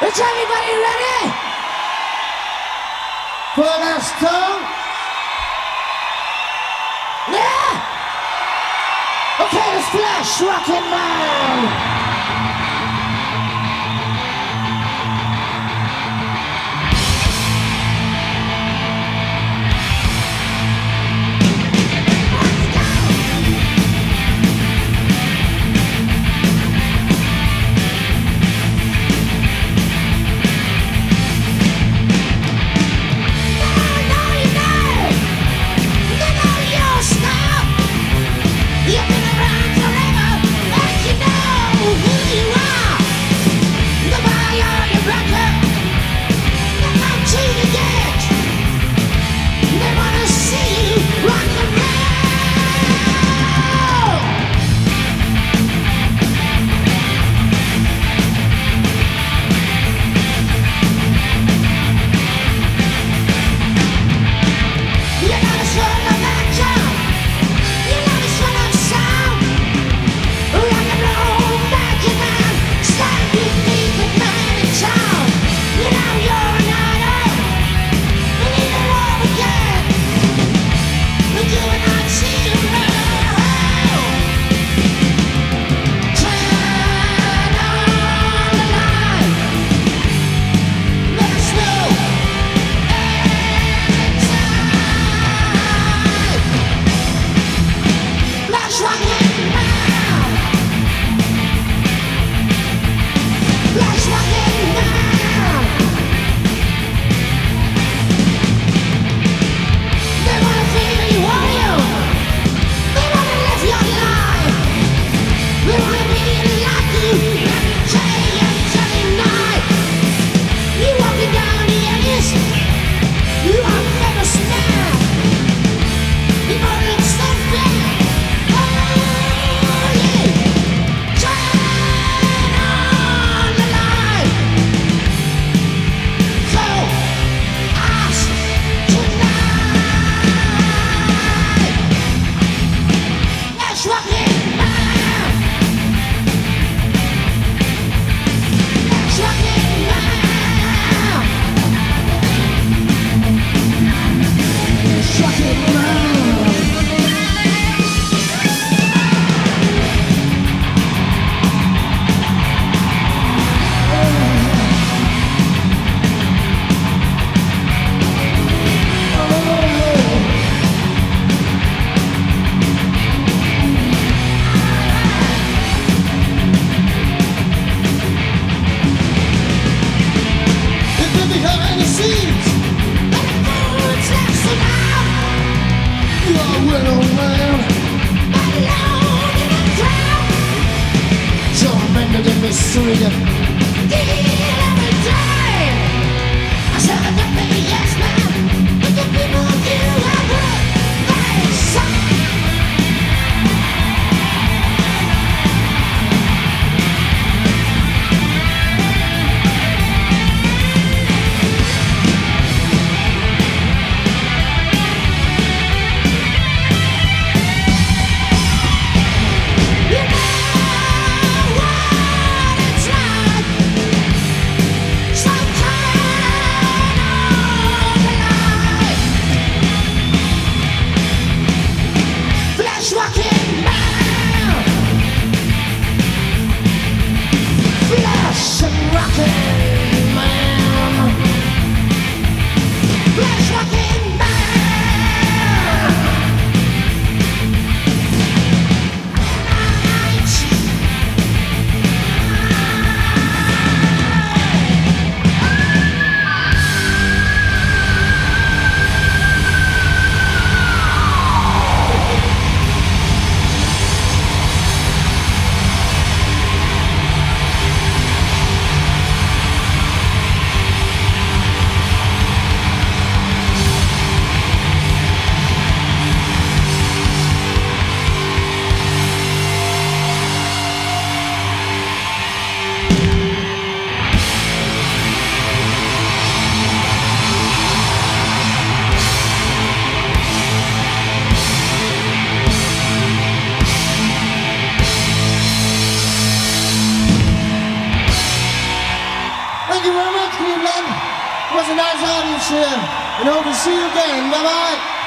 Is everybody ready? For the last? Yeah? Okay, let's flash rock and I'll every soul. Digging in every time. I shut up, baby, yes, man. But the people you have was a nice audience here, and hope to see you again. Bye bye.